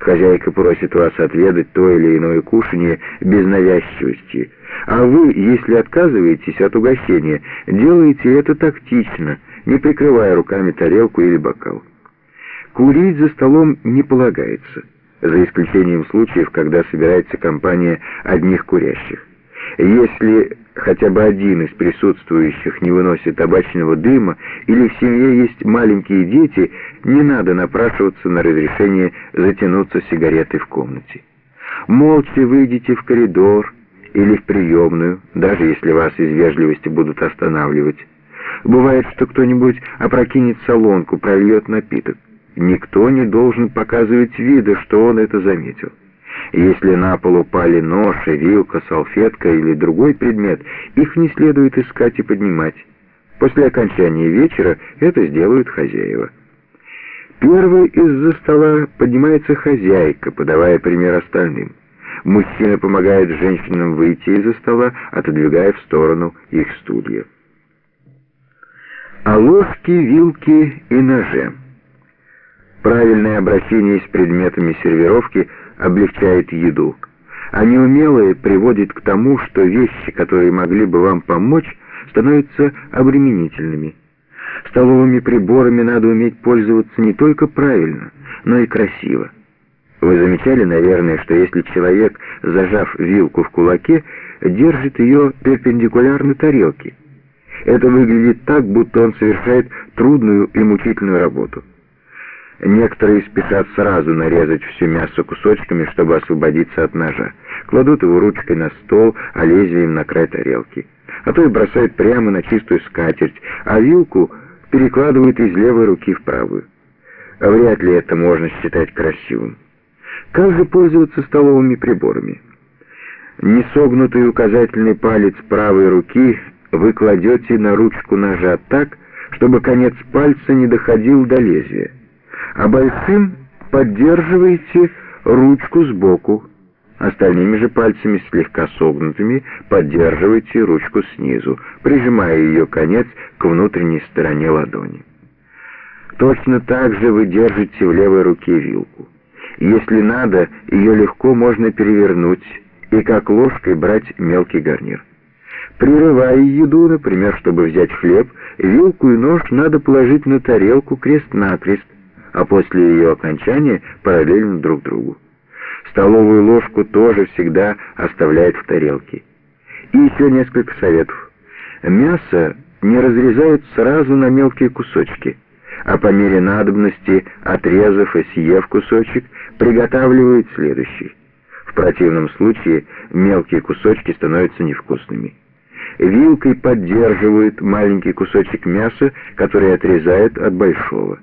Хозяйка просит вас отведать то или иное кушанье без навязчивости, а вы, если отказываетесь от угощения, делаете это тактично, не прикрывая руками тарелку или бокал. Курить за столом не полагается, за исключением случаев, когда собирается компания одних курящих. Если хотя бы один из присутствующих не выносит табачного дыма или в семье есть маленькие дети, не надо напрашиваться на разрешение затянуться сигаретой в комнате. Молча выйдите в коридор или в приемную, даже если вас из вежливости будут останавливать. Бывает, что кто-нибудь опрокинет солонку, прольет напиток. Никто не должен показывать вида, что он это заметил. Если на пол упали нож, вилка, салфетка или другой предмет, их не следует искать и поднимать. После окончания вечера это сделают хозяева. Первой из-за стола поднимается хозяйка, подавая пример остальным. Мужчина помогает женщинам выйти из-за стола, отодвигая в сторону их стулья. А ложки, вилки и ножи. Правильное обращение с предметами сервировки облегчает еду, а неумелое приводит к тому, что вещи, которые могли бы вам помочь, становятся обременительными. Столовыми приборами надо уметь пользоваться не только правильно, но и красиво. Вы замечали, наверное, что если человек, зажав вилку в кулаке, держит ее перпендикулярно тарелке, это выглядит так, будто он совершает трудную и мучительную работу. Некоторые спешат сразу нарезать все мясо кусочками, чтобы освободиться от ножа. Кладут его ручкой на стол, а лезвием на край тарелки. А то и бросают прямо на чистую скатерть, а вилку перекладывают из левой руки в правую. А вряд ли это можно считать красивым. Как же пользоваться столовыми приборами? Несогнутый указательный палец правой руки вы кладете на ручку ножа так, чтобы конец пальца не доходил до лезвия а большим поддерживаете ручку сбоку. Остальными же пальцами, слегка согнутыми, поддерживайте ручку снизу, прижимая ее конец к внутренней стороне ладони. Точно так же вы держите в левой руке вилку. Если надо, ее легко можно перевернуть и как ложкой брать мелкий гарнир. Прерывая еду, например, чтобы взять хлеб, вилку и нож надо положить на тарелку крест-накрест, а после ее окончания параллельно друг другу. Столовую ложку тоже всегда оставляют в тарелке. И еще несколько советов. Мясо не разрезают сразу на мелкие кусочки, а по мере надобности, отрезав и съев кусочек, приготавливают следующий. В противном случае мелкие кусочки становятся невкусными. Вилкой поддерживают маленький кусочек мяса, который отрезают от большого.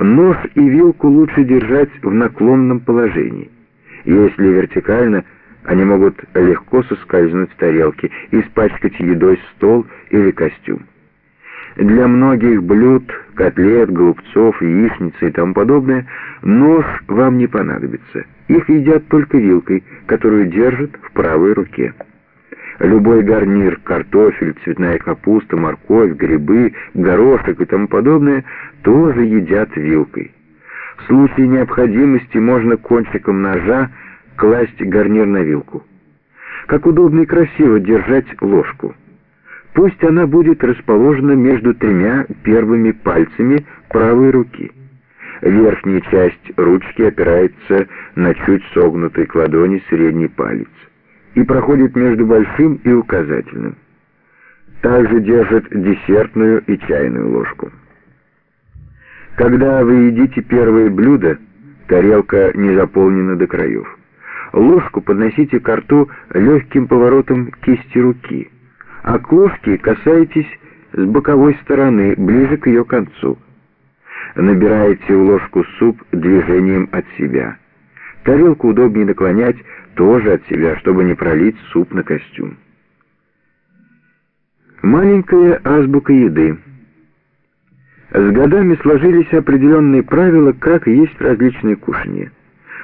Нож и вилку лучше держать в наклонном положении. Если вертикально, они могут легко соскользнуть с тарелки, испачкать едой стол или костюм. Для многих блюд, котлет, голубцов, яичницы и тому подобное, нож вам не понадобится. Их едят только вилкой, которую держат в правой руке. Любой гарнир, картофель, цветная капуста, морковь, грибы, горошек и тому подобное тоже едят вилкой. В случае необходимости можно кончиком ножа класть гарнир на вилку. Как удобно и красиво держать ложку. Пусть она будет расположена между тремя первыми пальцами правой руки. Верхняя часть ручки опирается на чуть согнутый к ладони средний палец и проходит между большим и указательным. Также держит десертную и чайную ложку. Когда вы едите первое блюдо, тарелка не заполнена до краев. Ложку подносите к рту легким поворотом кисти руки, а к ложке касаетесь с боковой стороны, ближе к ее концу. Набираете в ложку суп движением от себя. Тарелку удобнее наклонять тоже от себя, чтобы не пролить суп на костюм. Маленькая азбука еды. С годами сложились определенные правила, как есть различные кушанья.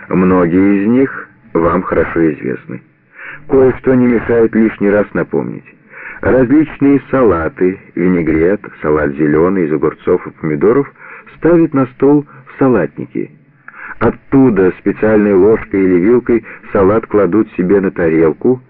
Многие из них вам хорошо известны. Кое-что не мешает лишний раз напомнить. Различные салаты, винегрет, салат зеленый из огурцов и помидоров ставят на стол в салатнике – Оттуда специальной ложкой или вилкой салат кладут себе на тарелку,